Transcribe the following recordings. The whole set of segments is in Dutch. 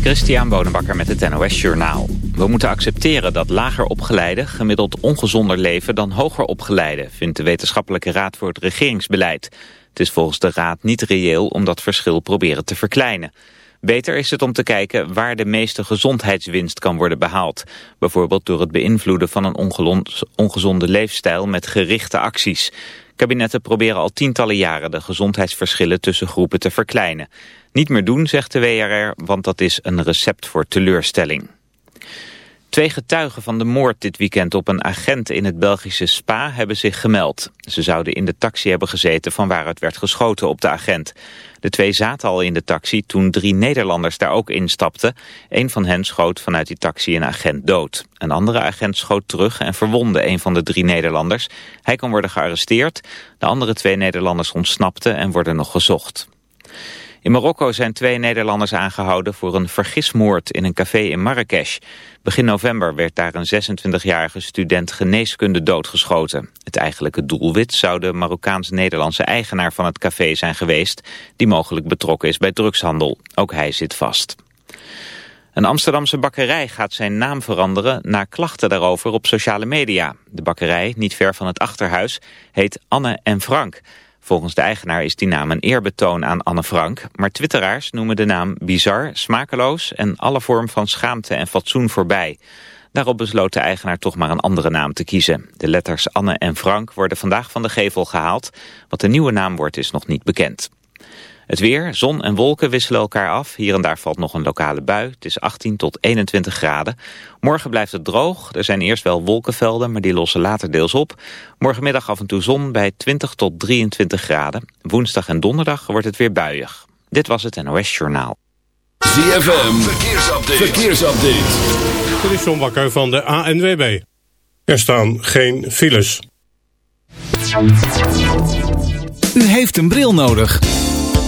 Christian Bonenbakker met het NOS Journaal. We moeten accepteren dat lager opgeleiden gemiddeld ongezonder leven dan hoger opgeleiden, vindt de Wetenschappelijke Raad voor het Regeringsbeleid. Het is volgens de Raad niet reëel om dat verschil proberen te verkleinen. Beter is het om te kijken waar de meeste gezondheidswinst kan worden behaald. Bijvoorbeeld door het beïnvloeden van een ongezonde leefstijl met gerichte acties. Kabinetten proberen al tientallen jaren de gezondheidsverschillen tussen groepen te verkleinen. Niet meer doen, zegt de WRR, want dat is een recept voor teleurstelling. Twee getuigen van de moord dit weekend op een agent in het Belgische Spa hebben zich gemeld. Ze zouden in de taxi hebben gezeten van waaruit werd geschoten op de agent. De twee zaten al in de taxi toen drie Nederlanders daar ook instapten. Een van hen schoot vanuit die taxi een agent dood. Een andere agent schoot terug en verwondde een van de drie Nederlanders. Hij kan worden gearresteerd. De andere twee Nederlanders ontsnapten en worden nog gezocht. In Marokko zijn twee Nederlanders aangehouden voor een vergismoord in een café in Marrakesh. Begin november werd daar een 26-jarige student geneeskunde doodgeschoten. Het eigenlijke doelwit zou de Marokkaans-Nederlandse eigenaar van het café zijn geweest... die mogelijk betrokken is bij drugshandel. Ook hij zit vast. Een Amsterdamse bakkerij gaat zijn naam veranderen na klachten daarover op sociale media. De bakkerij, niet ver van het Achterhuis, heet Anne en Frank... Volgens de eigenaar is die naam een eerbetoon aan Anne Frank, maar twitteraars noemen de naam bizar, smakeloos en alle vorm van schaamte en fatsoen voorbij. Daarop besloot de eigenaar toch maar een andere naam te kiezen. De letters Anne en Frank worden vandaag van de gevel gehaald. Wat de nieuwe naam wordt is nog niet bekend. Het weer, zon en wolken wisselen elkaar af. Hier en daar valt nog een lokale bui. Het is 18 tot 21 graden. Morgen blijft het droog. Er zijn eerst wel wolkenvelden, maar die lossen later deels op. Morgenmiddag af en toe zon bij 20 tot 23 graden. Woensdag en donderdag wordt het weer buiig. Dit was het NOS Journaal. ZFM, verkeersupdate. verkeersupdate. Dit is John Bakker van de ANWB. Er staan geen files. U heeft een bril nodig.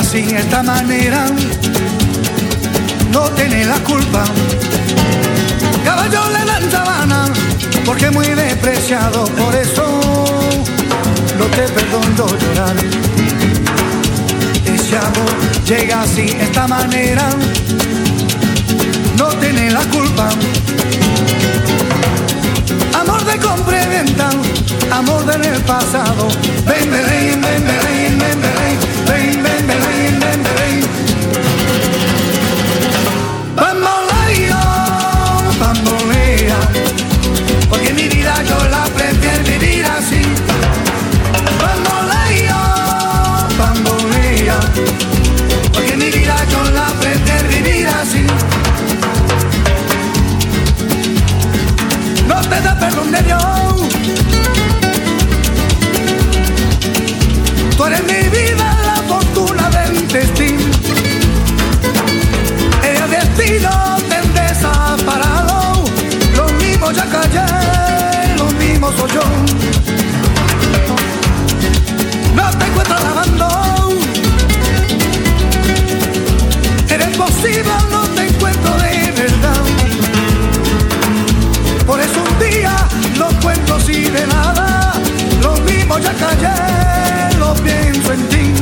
así esta manera, no tiene la culpa. Caballo le dan sabana, porque muy despreciado, por eso no te perdono llorar. Ese amor llega así esta manera, no tiene la culpa. Amor de compra amor del pasado. Ven, ven, ven, ven, ven, ven, ven, ven, ven, esposo yo. No te encuentro lavando. Eres posible, no te encuentro de verdad. Por eso un día no cuento si de nada. Lo mismo ya callé, lo pienso en ti.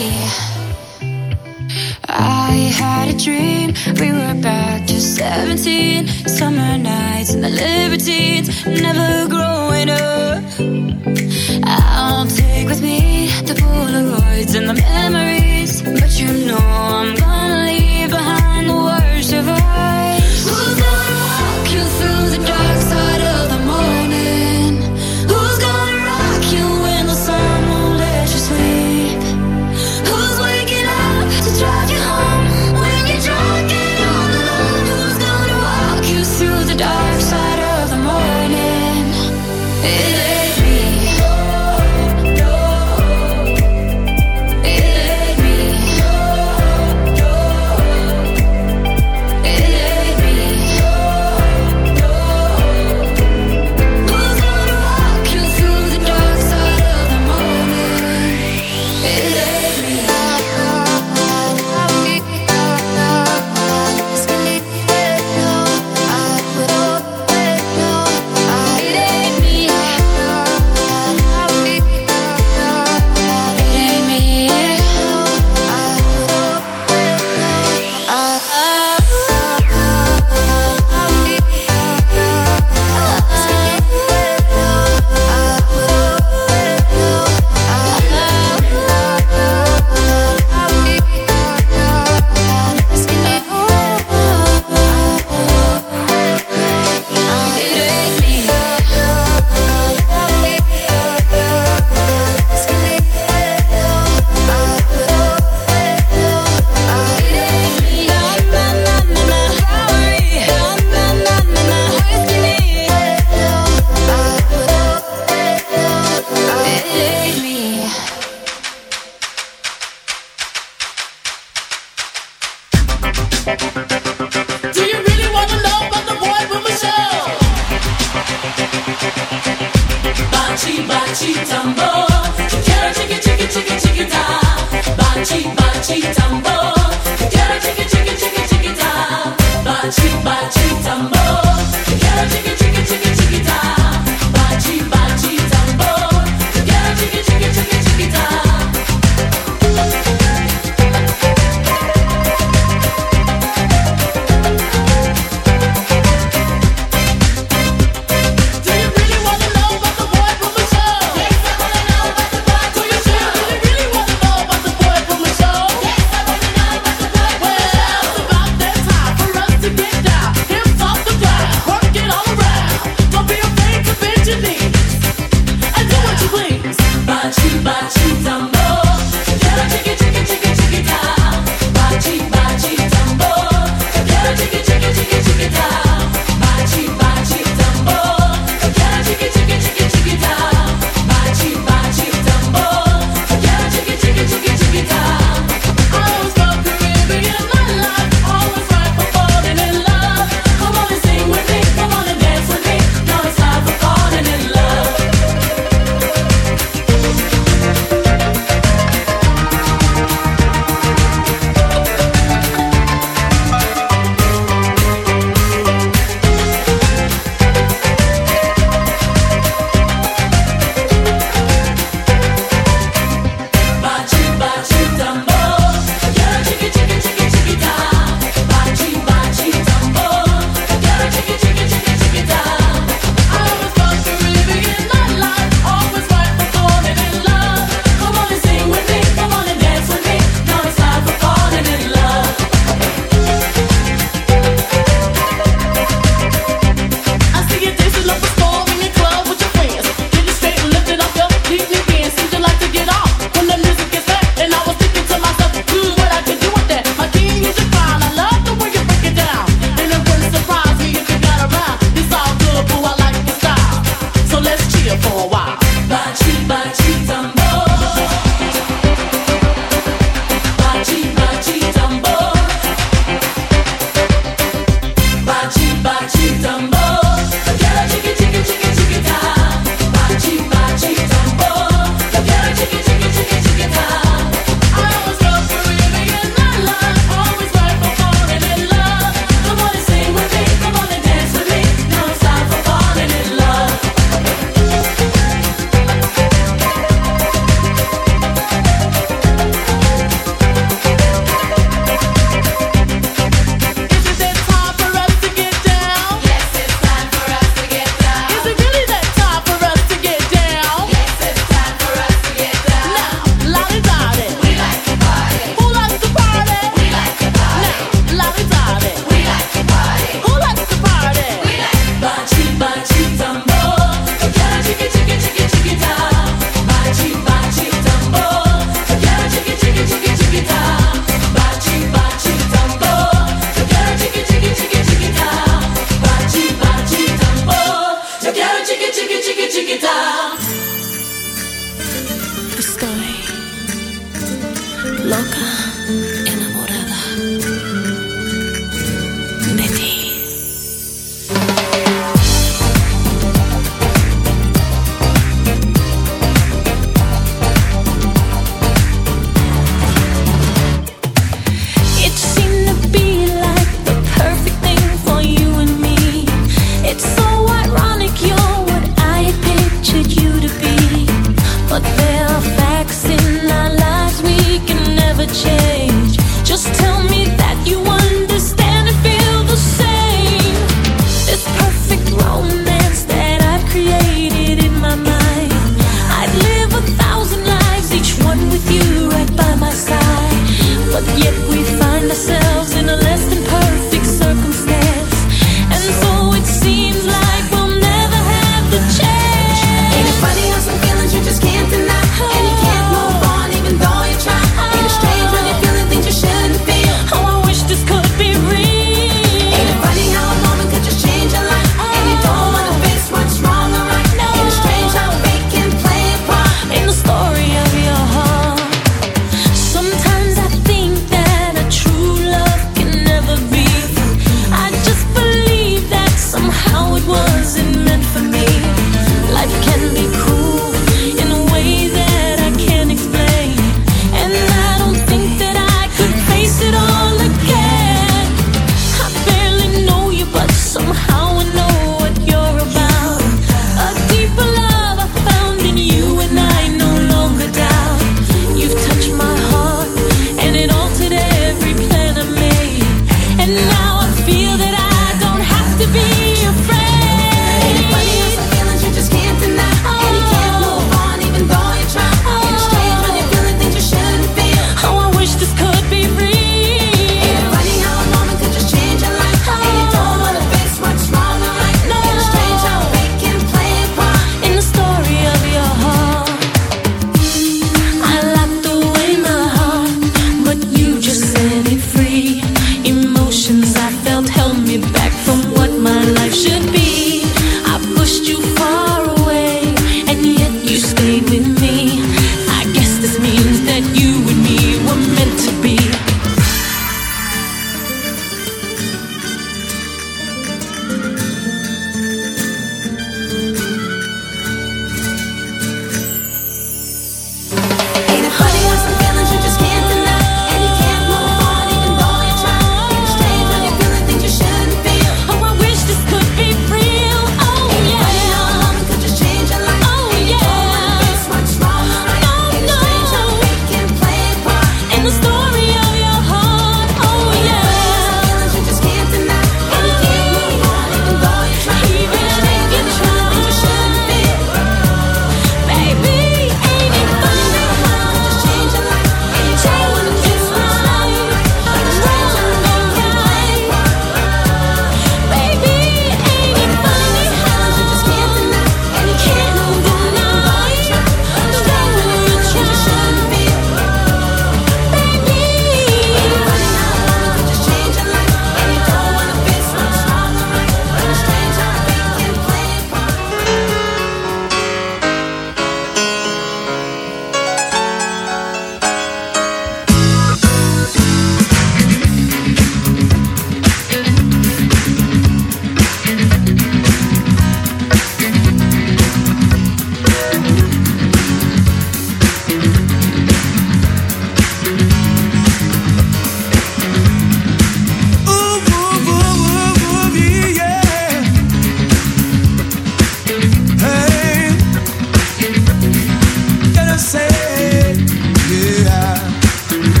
time.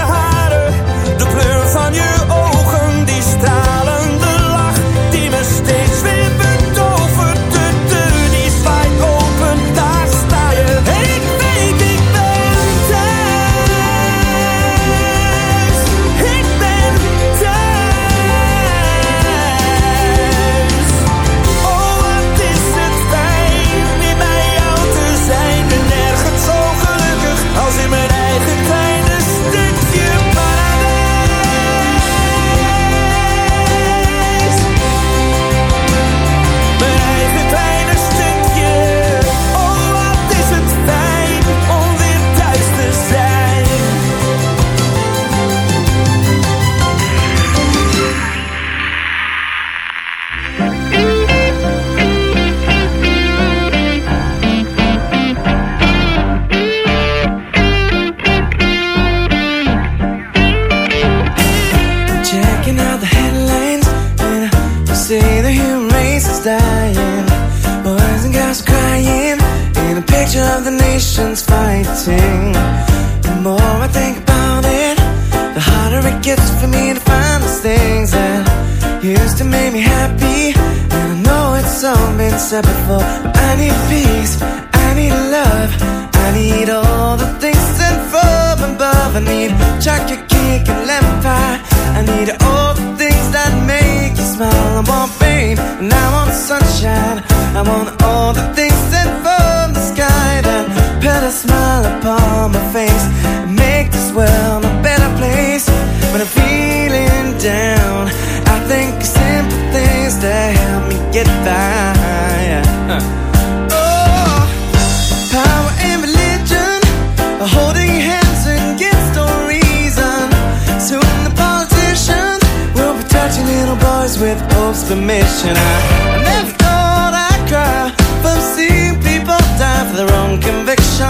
with Pope's permission. I, I never thought I'd cry from seeing people die for their own conviction.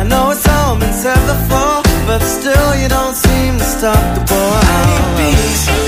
I know it's all been said before, but still you don't seem to stop the war.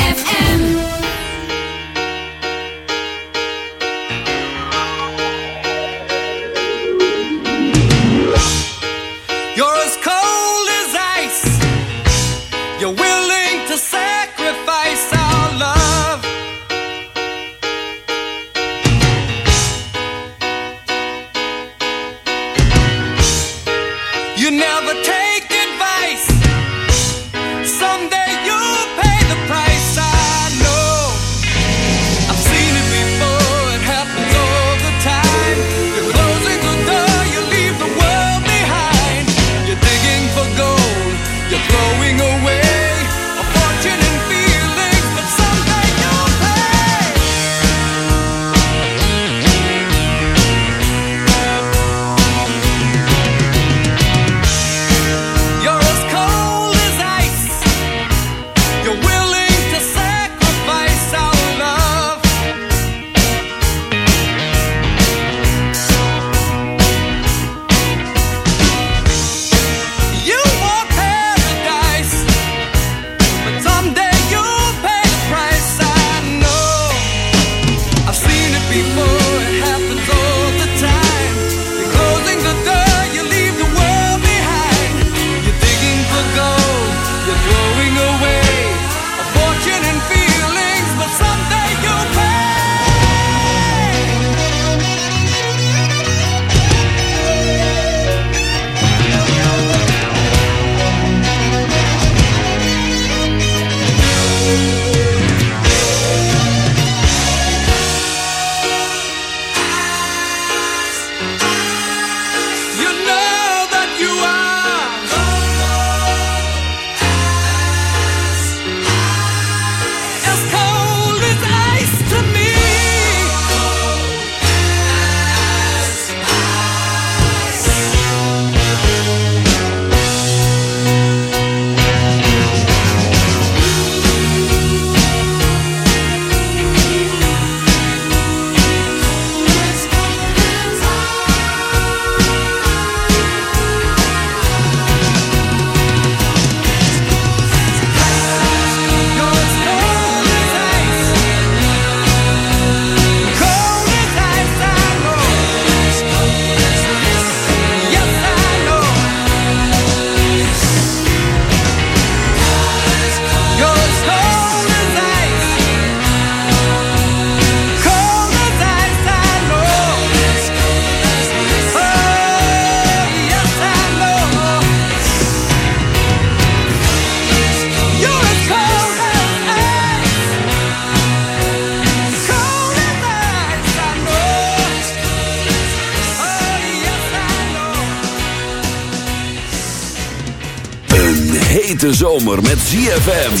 Hete zomer met ZFM.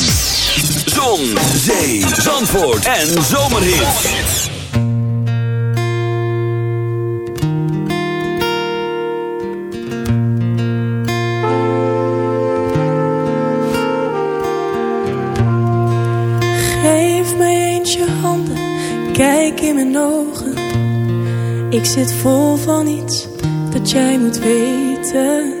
Zon, zee, Zandvoort en zomerhits. Geef mij eens je handen, kijk in mijn ogen. Ik zit vol van iets dat jij moet weten.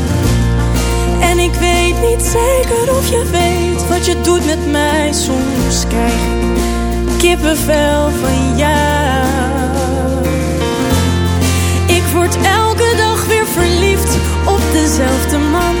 En ik weet niet zeker of je weet wat je doet met mij. Soms krijg ik kippenvel van jou. Ik word elke dag weer verliefd op dezelfde man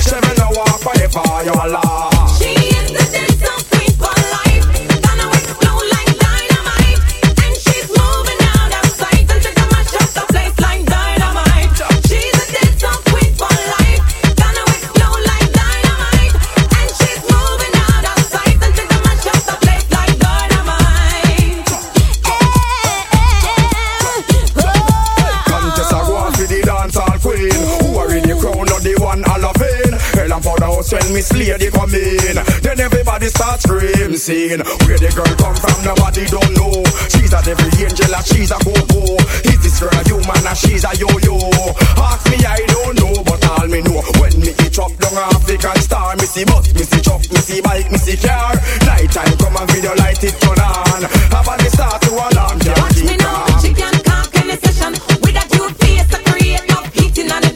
She me know fight for the fire Miss Lady come in. Then everybody starts screaming, Where the girl come from, nobody don't know. She's a devil angel, and she's a go-go. Is this girl a human, and she's a yo-yo? Ask me, I don't know, but all me know. When me eat chop down African star, me see bus, me see truck, me see bike, me see car. Night time come and video light it turn on. Have a start to alarm, can't keep calm. Watch me now, chicken cock in the session. With a two face, I create love, heating and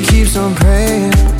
Keeps on praying.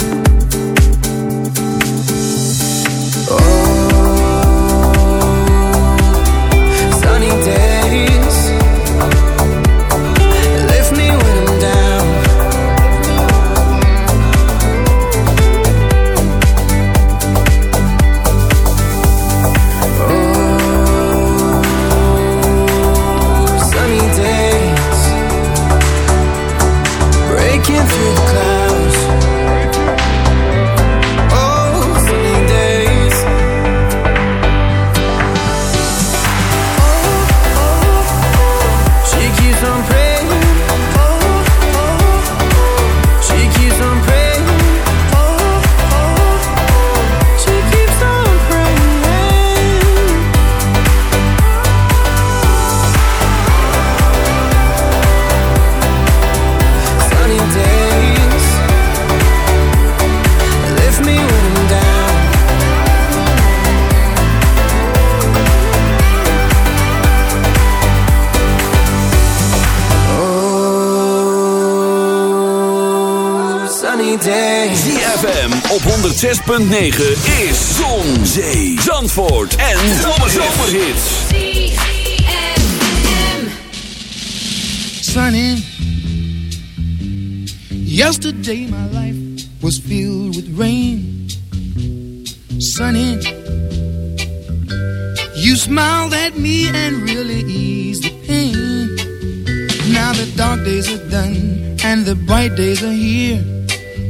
106.9 is Zon, Zee, Zandvoort en Zomerhits. Sunny. Yesterday my life was filled with rain. Sunny. You smiled at me and really eased the pain. Now the dark days are done and the bright days are here.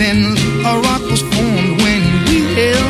Then a rock was formed when we held